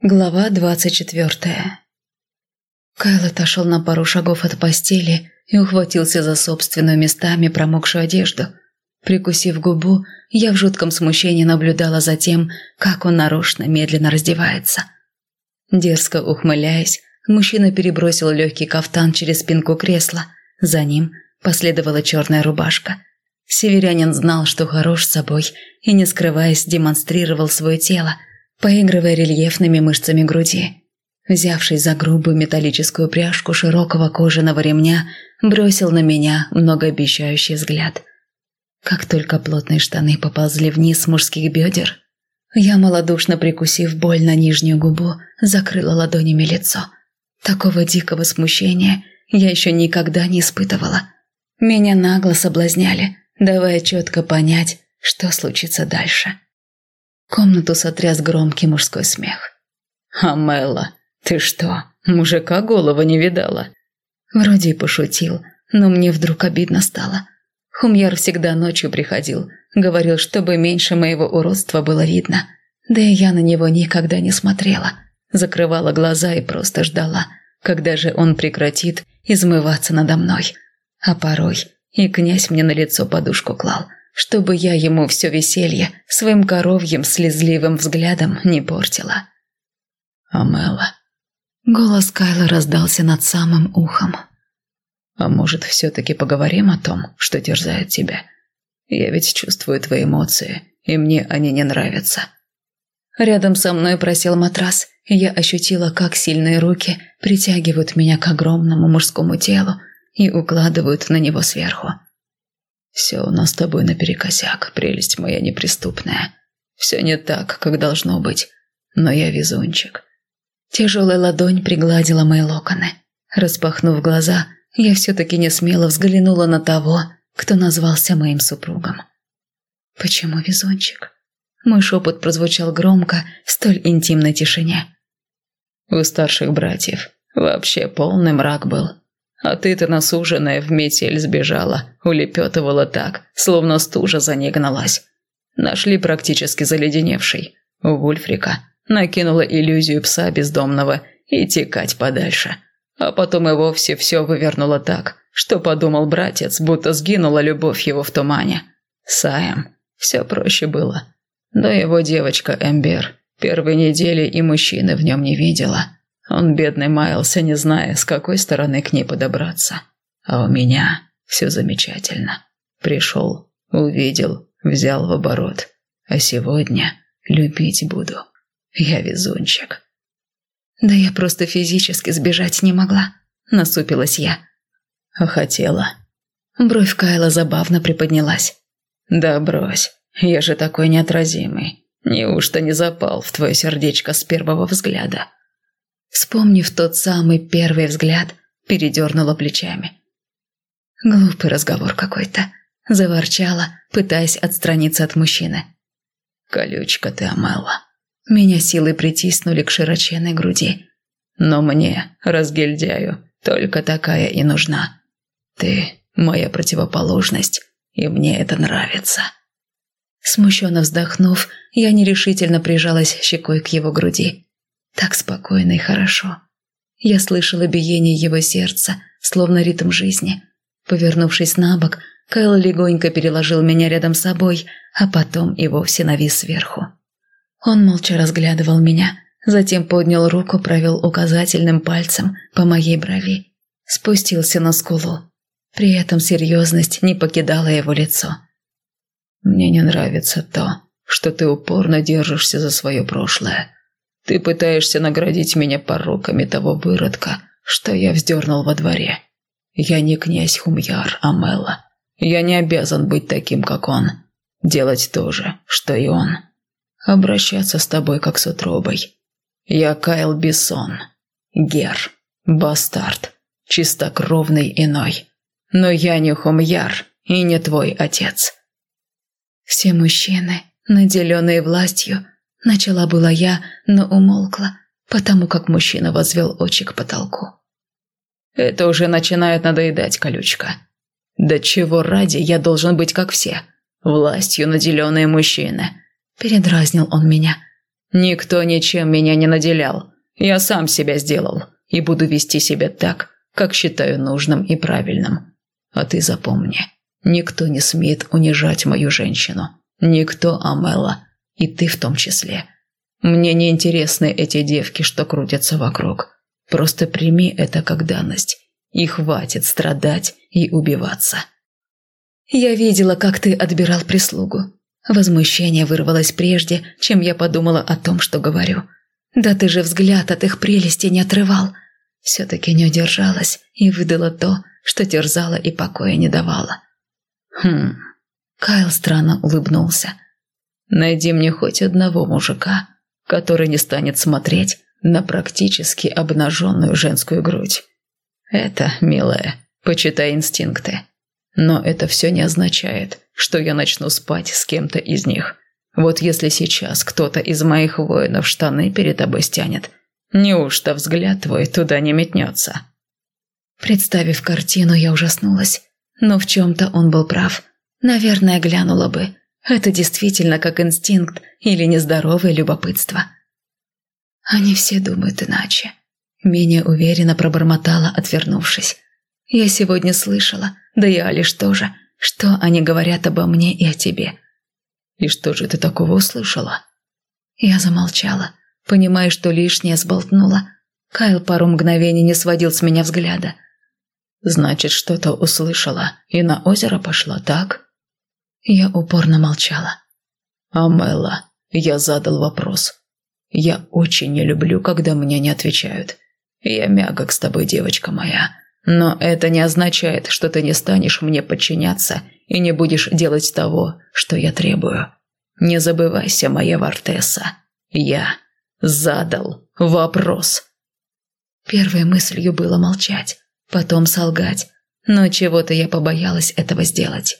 Глава двадцать четвертая Кайл отошел на пару шагов от постели и ухватился за собственную местами промокшую одежду. Прикусив губу, я в жутком смущении наблюдала за тем, как он нарочно медленно раздевается. Дерзко ухмыляясь, мужчина перебросил легкий кафтан через спинку кресла. За ним последовала черная рубашка. Северянин знал, что хорош собой, и, не скрываясь, демонстрировал свое тело – поигрывая рельефными мышцами груди. Взявшись за грубую металлическую пряжку широкого кожаного ремня, бросил на меня многообещающий взгляд. Как только плотные штаны поползли вниз с мужских бедер, я, малодушно прикусив боль на нижнюю губу, закрыла ладонями лицо. Такого дикого смущения я еще никогда не испытывала. Меня нагло соблазняли, давая четко понять, что случится дальше. Комнату сотряс громкий мужской смех. «Амелла, ты что, мужика голову не видала?» Вроде и пошутил, но мне вдруг обидно стало. Хумьяр всегда ночью приходил, говорил, чтобы меньше моего уродства было видно. Да и я на него никогда не смотрела. Закрывала глаза и просто ждала, когда же он прекратит измываться надо мной. А порой и князь мне на лицо подушку клал – чтобы я ему все веселье своим коровьим слезливым взглядом не портила. «Амела». Голос Кайла раздался над самым ухом. «А может, все-таки поговорим о том, что терзает тебя? Я ведь чувствую твои эмоции, и мне они не нравятся». Рядом со мной просел матрас, и я ощутила, как сильные руки притягивают меня к огромному мужскому телу и укладывают на него сверху. Все у нас с тобой наперекосяк, прелесть моя неприступная. Все не так, как должно быть, но я везунчик. Тяжелая ладонь пригладила мои локоны. Распахнув глаза, я все-таки не смело взглянула на того, кто назвался моим супругом. «Почему везунчик?» Мой шепот прозвучал громко в столь интимной тишине. У старших братьев вообще полный мрак был. А ты-то насуженная в метель сбежала, улепетывала так, словно стужа за ней гналась. Нашли практически заледеневший. У Вульфрика накинула иллюзию пса бездомного и текать подальше. А потом и вовсе все вывернуло так, что подумал братец, будто сгинула любовь его в тумане. Саем все проще было. Но его девочка Эмбер первой недели и мужчины в нем не видела. Он, бедный, маялся, не зная, с какой стороны к ней подобраться. А у меня все замечательно. Пришел, увидел, взял в оборот. А сегодня любить буду. Я везунчик. Да я просто физически сбежать не могла. Насупилась я. А хотела. Бровь Кайла забавно приподнялась. Да брось, я же такой неотразимый. Неужто не запал в твое сердечко с первого взгляда? Вспомнив тот самый первый взгляд, передернула плечами. Глупый разговор какой-то. Заворчала, пытаясь отстраниться от мужчины. «Колючка ты, Амела». Меня силой притиснули к широченной груди. «Но мне, разгильдяю, только такая и нужна. Ты моя противоположность, и мне это нравится». Смущенно вздохнув, я нерешительно прижалась щекой к его груди. Так спокойно и хорошо. Я слышала биение его сердца, словно ритм жизни. Повернувшись на бок, Кайл легонько переложил меня рядом с собой, а потом и вовсе навис сверху. Он молча разглядывал меня, затем поднял руку, провел указательным пальцем по моей брови. Спустился на скулу. При этом серьезность не покидала его лицо. «Мне не нравится то, что ты упорно держишься за свое прошлое», ты пытаешься наградить меня пороками того выродка, что я вздернул во дворе. Я не князь Хумьяр, Амела. Я не обязан быть таким, как он. Делать то же, что и он. Обращаться с тобой, как с утробой. Я Кайл Бессон. Гер. Бастард. Чистокровный иной. Но я не Хумьяр и не твой отец. Все мужчины, наделенные властью, Начала была я, но умолкла, потому как мужчина возвел очи к потолку. «Это уже начинает надоедать, колючка. Да чего ради я должен быть как все? Властью наделенные мужчины?» Передразнил он меня. Никто ничем меня не наделял. Я сам себя сделал и буду вести себя так, как считаю нужным и правильным. А ты запомни, никто не смеет унижать мою женщину. Никто, Амела, и ты в том числе. Мне не интересны эти девки, что крутятся вокруг. Просто прими это как данность. И хватит страдать и убиваться. Я видела, как ты отбирал прислугу. Возмущение вырвалось прежде, чем я подумала о том, что говорю. Да ты же взгляд от их прелести не отрывал. Все-таки не удержалась и выдала то, что терзала и покоя не давала. Хм. Кайл странно улыбнулся. Найди мне хоть одного мужика, который не станет смотреть на практически обнаженную женскую грудь. Это, милая, почитай инстинкты. Но это все не означает, что я начну спать с кем-то из них. Вот если сейчас кто-то из моих воинов штаны перед тобой стянет, неужто взгляд твой туда не метнется?» Представив картину, я ужаснулась. Но в чем-то он был прав. Наверное, глянула бы. Это действительно как инстинкт или нездоровое любопытство. Они все думают иначе. Менее уверенно пробормотала, отвернувшись. Я сегодня слышала, да и Алиш тоже, что они говорят обо мне и о тебе. И что же ты такого услышала? Я замолчала, понимая, что лишнее сболтнула. Кайл пару мгновений не сводил с меня взгляда. «Значит, что-то услышала и на озеро пошла, так?» Я упорно молчала. «Амела, я задал вопрос. Я очень не люблю, когда мне не отвечают. Я мягок с тобой, девочка моя. Но это не означает, что ты не станешь мне подчиняться и не будешь делать того, что я требую. Не забывайся, моя Вартесса. Я задал вопрос». Первой мыслью было молчать, потом солгать, но чего-то я побоялась этого сделать.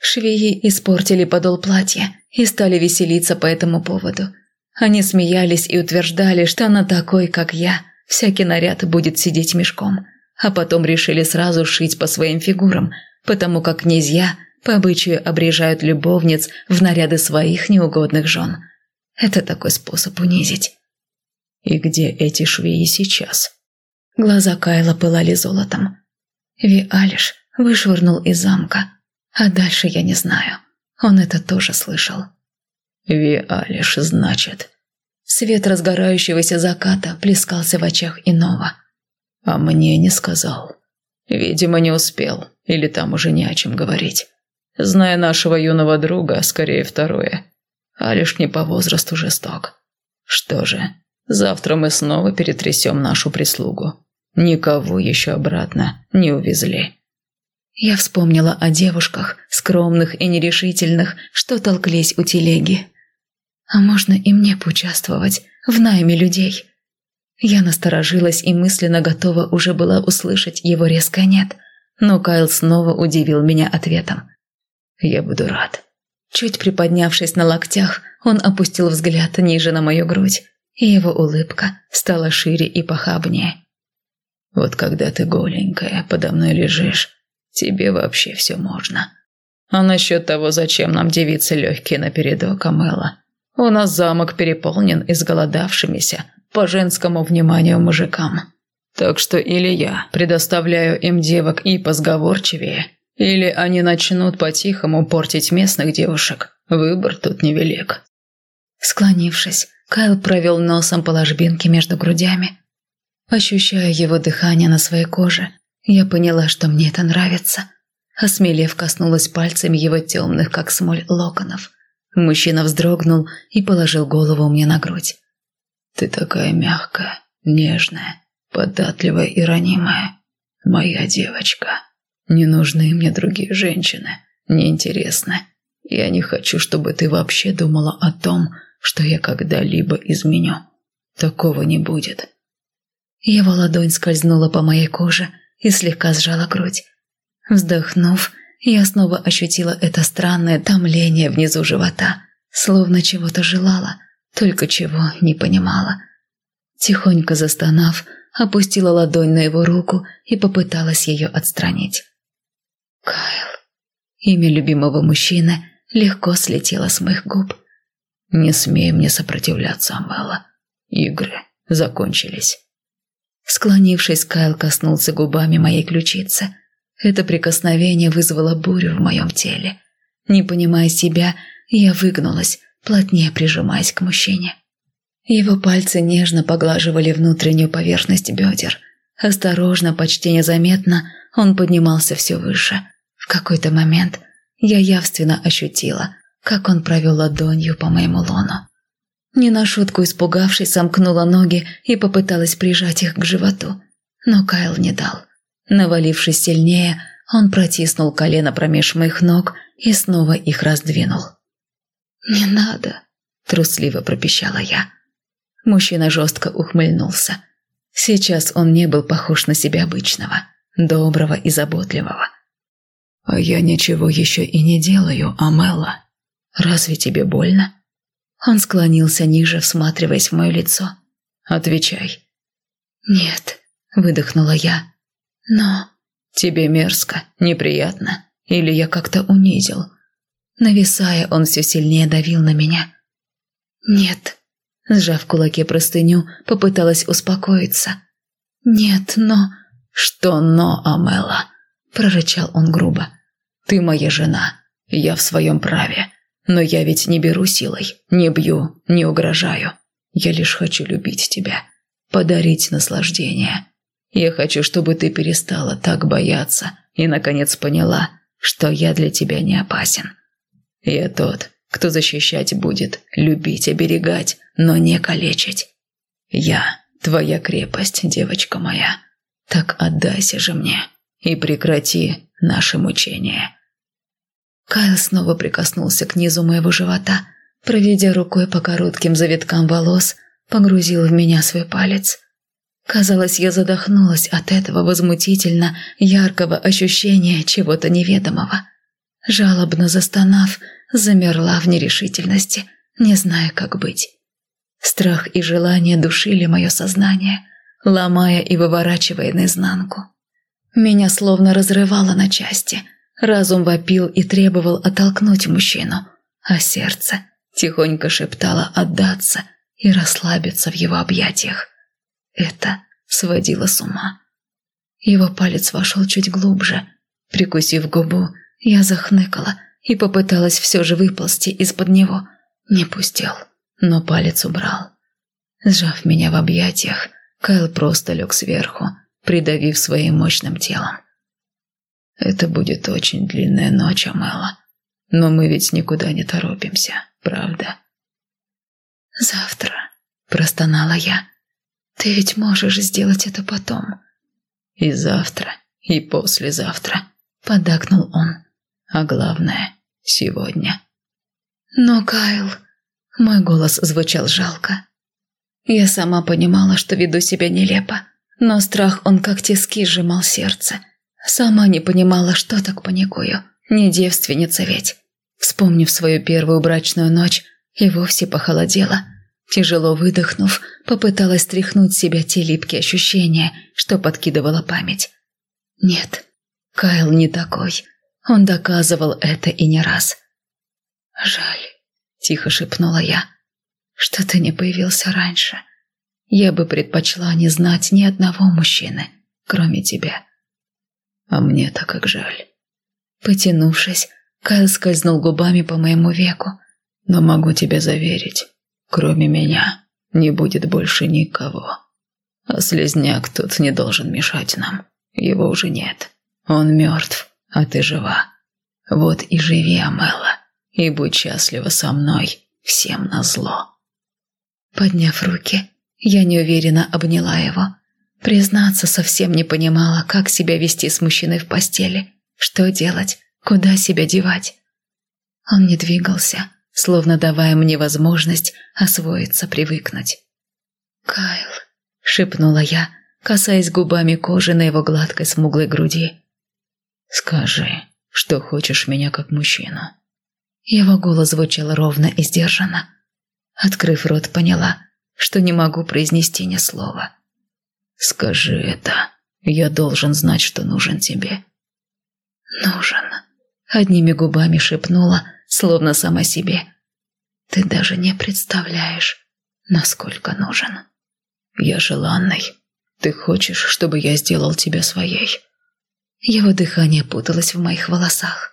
Швеи испортили подол платья и стали веселиться по этому поводу. Они смеялись и утверждали, что она такой, как я, всякий наряд будет сидеть мешком, а потом решили сразу шить по своим фигурам, потому как князья по обычаю обрежают любовниц в наряды своих неугодных жен. Это такой способ унизить. «И где эти швеи сейчас?» Глаза Кайла пылали золотом. Виалиш вышвырнул из замка, а дальше я не знаю. Он это тоже слышал. «Виалиш, значит». Свет разгорающегося заката плескался в очах иного. «А мне не сказал. Видимо, не успел, или там уже не о чем говорить. Зная нашего юного друга, скорее второе. А лишь не по возрасту жесток. Что же, завтра мы снова перетрясем нашу прислугу. Никого еще обратно не увезли». Я вспомнила о девушках, скромных и нерешительных, что толклись у телеги. А можно и мне поучаствовать в найме людей? Я насторожилась и мысленно готова уже была услышать его резкое «нет», но Кайл снова удивил меня ответом. «Я буду рад». Чуть приподнявшись на локтях, он опустил взгляд ниже на мою грудь, и его улыбка стала шире и похабнее. «Вот когда ты голенькая подо мной лежишь, Тебе вообще все можно. А насчет того, зачем нам девицы легкие напередок, Амела? У нас замок переполнен изголодавшимися по женскому вниманию мужикам. Так что или я предоставляю им девок и позговорчивее, или они начнут по-тихому портить местных девушек. Выбор тут невелик. Склонившись, Кайл провел носом по ложбинке между грудями. Ощущая его дыхание на своей коже, я поняла, что мне это нравится. Осмелев коснулась пальцами его темных, как смоль, локонов. Мужчина вздрогнул и положил голову мне на грудь. «Ты такая мягкая, нежная, податливая и ранимая. Моя девочка. Не нужны мне другие женщины. Неинтересно. Я не хочу, чтобы ты вообще думала о том, что я когда-либо изменю. Такого не будет». Его ладонь скользнула по моей коже, и слегка сжала грудь. Вздохнув, я снова ощутила это странное томление внизу живота, словно чего-то желала, только чего не понимала. Тихонько застонав, опустила ладонь на его руку и попыталась ее отстранить. Кайл. Имя любимого мужчины легко слетело с моих губ. Не смей мне сопротивляться, Амела. Игры закончились. Склонившись, Кайл коснулся губами моей ключицы. Это прикосновение вызвало бурю в моем теле. Не понимая себя, я выгнулась, плотнее прижимаясь к мужчине. Его пальцы нежно поглаживали внутреннюю поверхность бедер. Осторожно, почти незаметно, он поднимался все выше. В какой-то момент я явственно ощутила, как он провел ладонью по моему лону. Не на шутку испугавшись, сомкнула ноги и попыталась прижать их к животу. Но Кайл не дал. Навалившись сильнее, он протиснул колено промеж моих ног и снова их раздвинул. «Не надо», – трусливо пропищала я. Мужчина жестко ухмыльнулся. Сейчас он не был похож на себя обычного, доброго и заботливого. «А я ничего еще и не делаю, Амела. Разве тебе больно?» Он склонился ниже, всматриваясь в мое лицо. «Отвечай». «Нет», – выдохнула я. «Но...» «Тебе мерзко, неприятно? Или я как-то унизил?» Нависая, он все сильнее давил на меня. «Нет», – сжав кулаке простыню, попыталась успокоиться. «Нет, но...» «Что но, Амела?» – прорычал он грубо. «Ты моя жена, я в своем праве. Но я ведь не беру силой, не бью, не угрожаю. Я лишь хочу любить тебя, подарить наслаждение. Я хочу, чтобы ты перестала так бояться и, наконец, поняла, что я для тебя не опасен. Я тот, кто защищать будет, любить, оберегать, но не калечить. Я твоя крепость, девочка моя. Так отдайся же мне и прекрати наше мучение. Кайл снова прикоснулся к низу моего живота, проведя рукой по коротким завиткам волос, погрузил в меня свой палец. Казалось, я задохнулась от этого возмутительно яркого ощущения чего-то неведомого. Жалобно застонав, замерла в нерешительности, не зная, как быть. Страх и желание душили мое сознание, ломая и выворачивая наизнанку. Меня словно разрывало на части – Разум вопил и требовал оттолкнуть мужчину, а сердце тихонько шептало отдаться и расслабиться в его объятиях. Это сводило с ума. Его палец вошел чуть глубже. Прикусив губу, я захныкала и попыталась все же выползти из-под него. Не пустил, но палец убрал. Сжав меня в объятиях, Кайл просто лег сверху, придавив своим мощным телом. Это будет очень длинная ночь, Амела. Но мы ведь никуда не торопимся, правда? Завтра, простонала я. Ты ведь можешь сделать это потом. И завтра, и послезавтра, поддакнул он. А главное, сегодня. Но, Кайл, мой голос звучал жалко. Я сама понимала, что веду себя нелепо, но страх он как тиски сжимал сердце. Сама не понимала, что так паникую. Не девственница ведь. Вспомнив свою первую брачную ночь, и вовсе похолодела. Тяжело выдохнув, попыталась стряхнуть с себя те липкие ощущения, что подкидывала память. Нет, Кайл не такой. Он доказывал это и не раз. «Жаль», – тихо шепнула я, – «что ты не появился раньше. Я бы предпочла не знать ни одного мужчины, кроме тебя». А мне-то как жаль. Потянувшись, Кайл скользнул губами по моему веку. Но могу тебя заверить, кроме меня не будет больше никого. А слезняк тут не должен мешать нам. Его уже нет. Он мертв, а ты жива. Вот и живи, Амела, и будь счастлива со мной, всем назло. Подняв руки, я неуверенно обняла его. Признаться, совсем не понимала, как себя вести с мужчиной в постели. Что делать? Куда себя девать? Он не двигался, словно давая мне возможность освоиться, привыкнуть. «Кайл», — шепнула я, касаясь губами кожи на его гладкой смуглой груди. «Скажи, что хочешь меня как мужчину». Его голос звучал ровно и сдержанно. Открыв рот, поняла, что не могу произнести ни слова. «Скажи это. Я должен знать, что нужен тебе». «Нужен», — одними губами шепнула, словно сама себе. Ты даже не представляешь, насколько нужен. Я желанный. Ты хочешь, чтобы я сделал тебя своей?» Его дыхание путалось в моих волосах.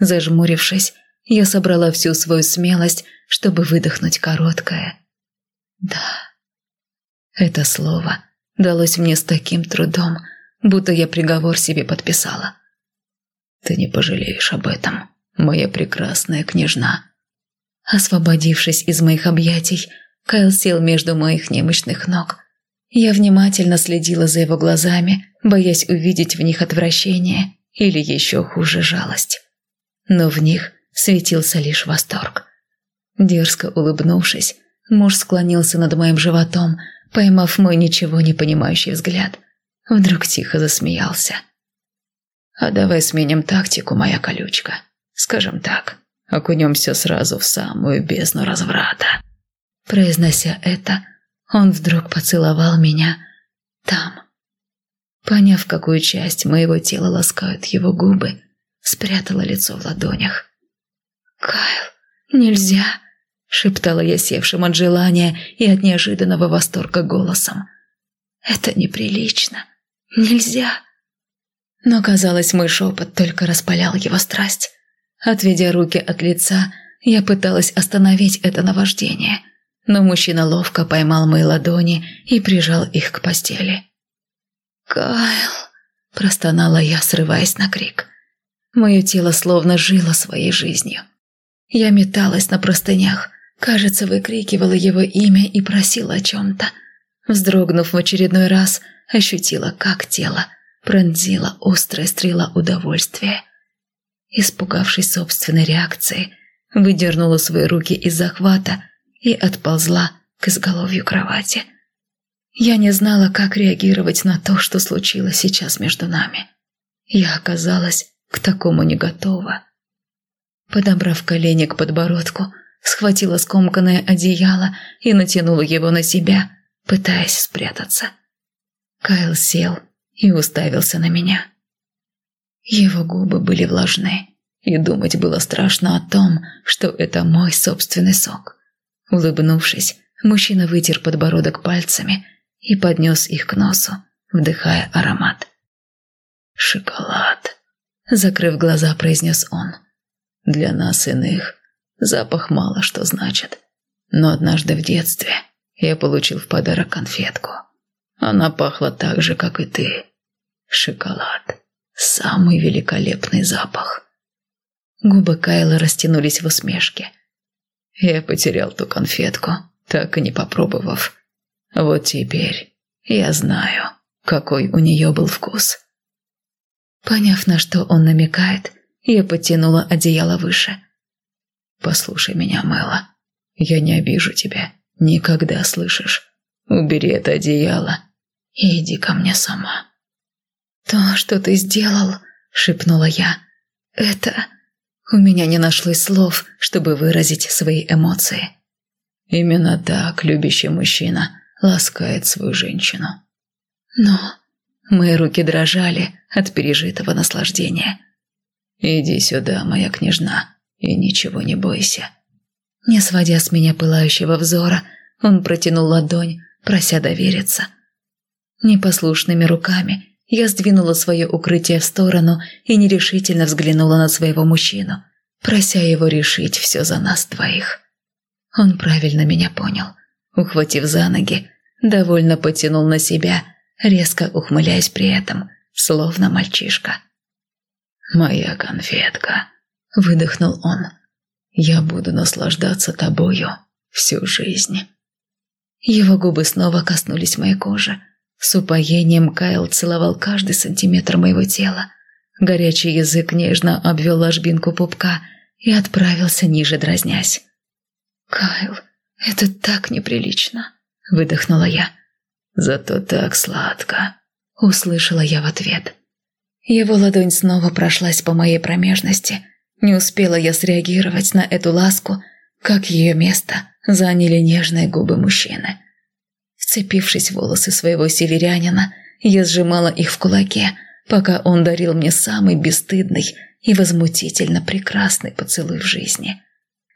Зажмурившись, я собрала всю свою смелость, чтобы выдохнуть короткое. «Да». Это слово далось мне с таким трудом, будто я приговор себе подписала. «Ты не пожалеешь об этом, моя прекрасная княжна». Освободившись из моих объятий, Кайл сел между моих немощных ног. Я внимательно следила за его глазами, боясь увидеть в них отвращение или еще хуже жалость. Но в них светился лишь восторг. Дерзко улыбнувшись, муж склонился над моим животом, поймав мой ничего не понимающий взгляд. Вдруг тихо засмеялся. «А давай сменим тактику, моя колючка. Скажем так, окунемся сразу в самую бездну разврата». Произнося это, он вдруг поцеловал меня там. Поняв, какую часть моего тела ласкают его губы, спрятала лицо в ладонях. «Кайл, нельзя!» – шептала я севшим от желания и от неожиданного восторга голосом. «Это неприлично. Нельзя!» Но, казалось, мой шепот только распалял его страсть. Отведя руки от лица, я пыталась остановить это наваждение, но мужчина ловко поймал мои ладони и прижал их к постели. «Кайл!» – простонала я, срываясь на крик. Мое тело словно жило своей жизнью. Я металась на простынях, кажется, выкрикивала его имя и просила о чем-то. Вздрогнув в очередной раз, ощутила, как тело пронзила острая стрела удовольствия. Испугавшись собственной реакции, выдернула свои руки из захвата и отползла к изголовью кровати. Я не знала, как реагировать на то, что случилось сейчас между нами. Я оказалась к такому не готова. Подобрав колени к подбородку, схватила скомканное одеяло и натянула его на себя, пытаясь спрятаться. Кайл сел и уставился на меня. Его губы были влажны, и думать было страшно о том, что это мой собственный сок. Улыбнувшись, мужчина вытер подбородок пальцами и поднес их к носу, вдыхая аромат. «Шоколад», — закрыв глаза, произнес он. «Для нас иных запах мало что значит, но однажды в детстве я получил в подарок конфетку. Она пахла так же, как и ты. Шоколад. Самый великолепный запах». Губы Кайла растянулись в усмешке. Я потерял ту конфетку, так и не попробовав. Вот теперь я знаю, какой у нее был вкус. Поняв, на что он намекает, я подтянула одеяло выше. «Послушай меня, Мэла. Я не обижу тебя. Никогда, слышишь? Убери это одеяло и иди ко мне сама». «То, что ты сделал», — шепнула я, — «это...» У меня не нашлось слов, чтобы выразить свои эмоции. Именно так любящий мужчина ласкает свою женщину. Но мои руки дрожали от пережитого наслаждения. «Иди сюда, моя княжна, и ничего не бойся». Не сводя с меня пылающего взора, он протянул ладонь, прося довериться. Непослушными руками я сдвинула свое укрытие в сторону и нерешительно взглянула на своего мужчину, прося его решить все за нас двоих. Он правильно меня понял. Ухватив за ноги, довольно потянул на себя, резко ухмыляясь при этом, словно мальчишка. «Моя конфетка», — выдохнул он, — «я буду наслаждаться тобою всю жизнь». Его губы снова коснулись моей кожи, с упоением Кайл целовал каждый сантиметр моего тела. Горячий язык нежно обвел ложбинку пупка и отправился ниже, дразнясь. «Кайл, это так неприлично!» – выдохнула я. «Зато так сладко!» – услышала я в ответ. Его ладонь снова прошлась по моей промежности. Не успела я среагировать на эту ласку, как ее место заняли нежные губы мужчины. Вцепившись в волосы своего северянина, я сжимала их в кулаке, пока он дарил мне самый бесстыдный и возмутительно прекрасный поцелуй в жизни.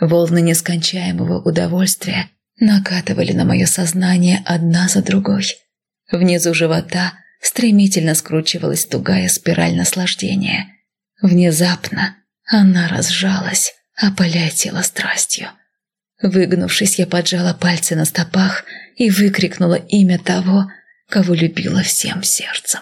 Волны нескончаемого удовольствия накатывали на мое сознание одна за другой. Внизу живота стремительно скручивалась тугая спираль наслаждения. Внезапно она разжалась, опаляя тело страстью. Выгнувшись, я поджала пальцы на стопах и выкрикнула имя того, кого любила всем сердцем.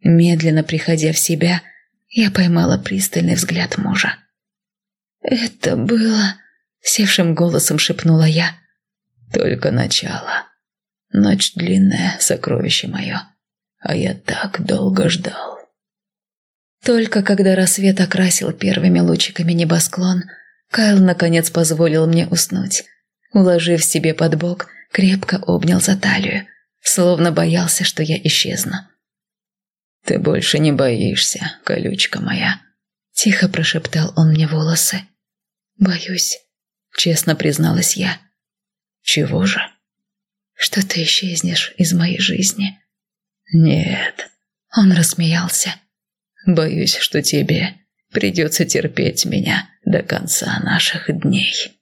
Медленно приходя в себя, я поймала пристальный взгляд мужа. «Это было...» — севшим голосом шепнула я. «Только начало. Ночь длинная, сокровище мое. А я так долго ждал». Только когда рассвет окрасил первыми лучиками небосклон, Кайл наконец позволил мне уснуть. Уложив себе под бок, крепко обнял за талию, словно боялся, что я исчезну. «Ты больше не боишься, колючка моя», – тихо прошептал он мне волосы. «Боюсь», – честно призналась я. «Чего же?» «Что ты исчезнешь из моей жизни». «Нет», – он рассмеялся. «Боюсь, что тебе придется терпеть меня до конца наших дней».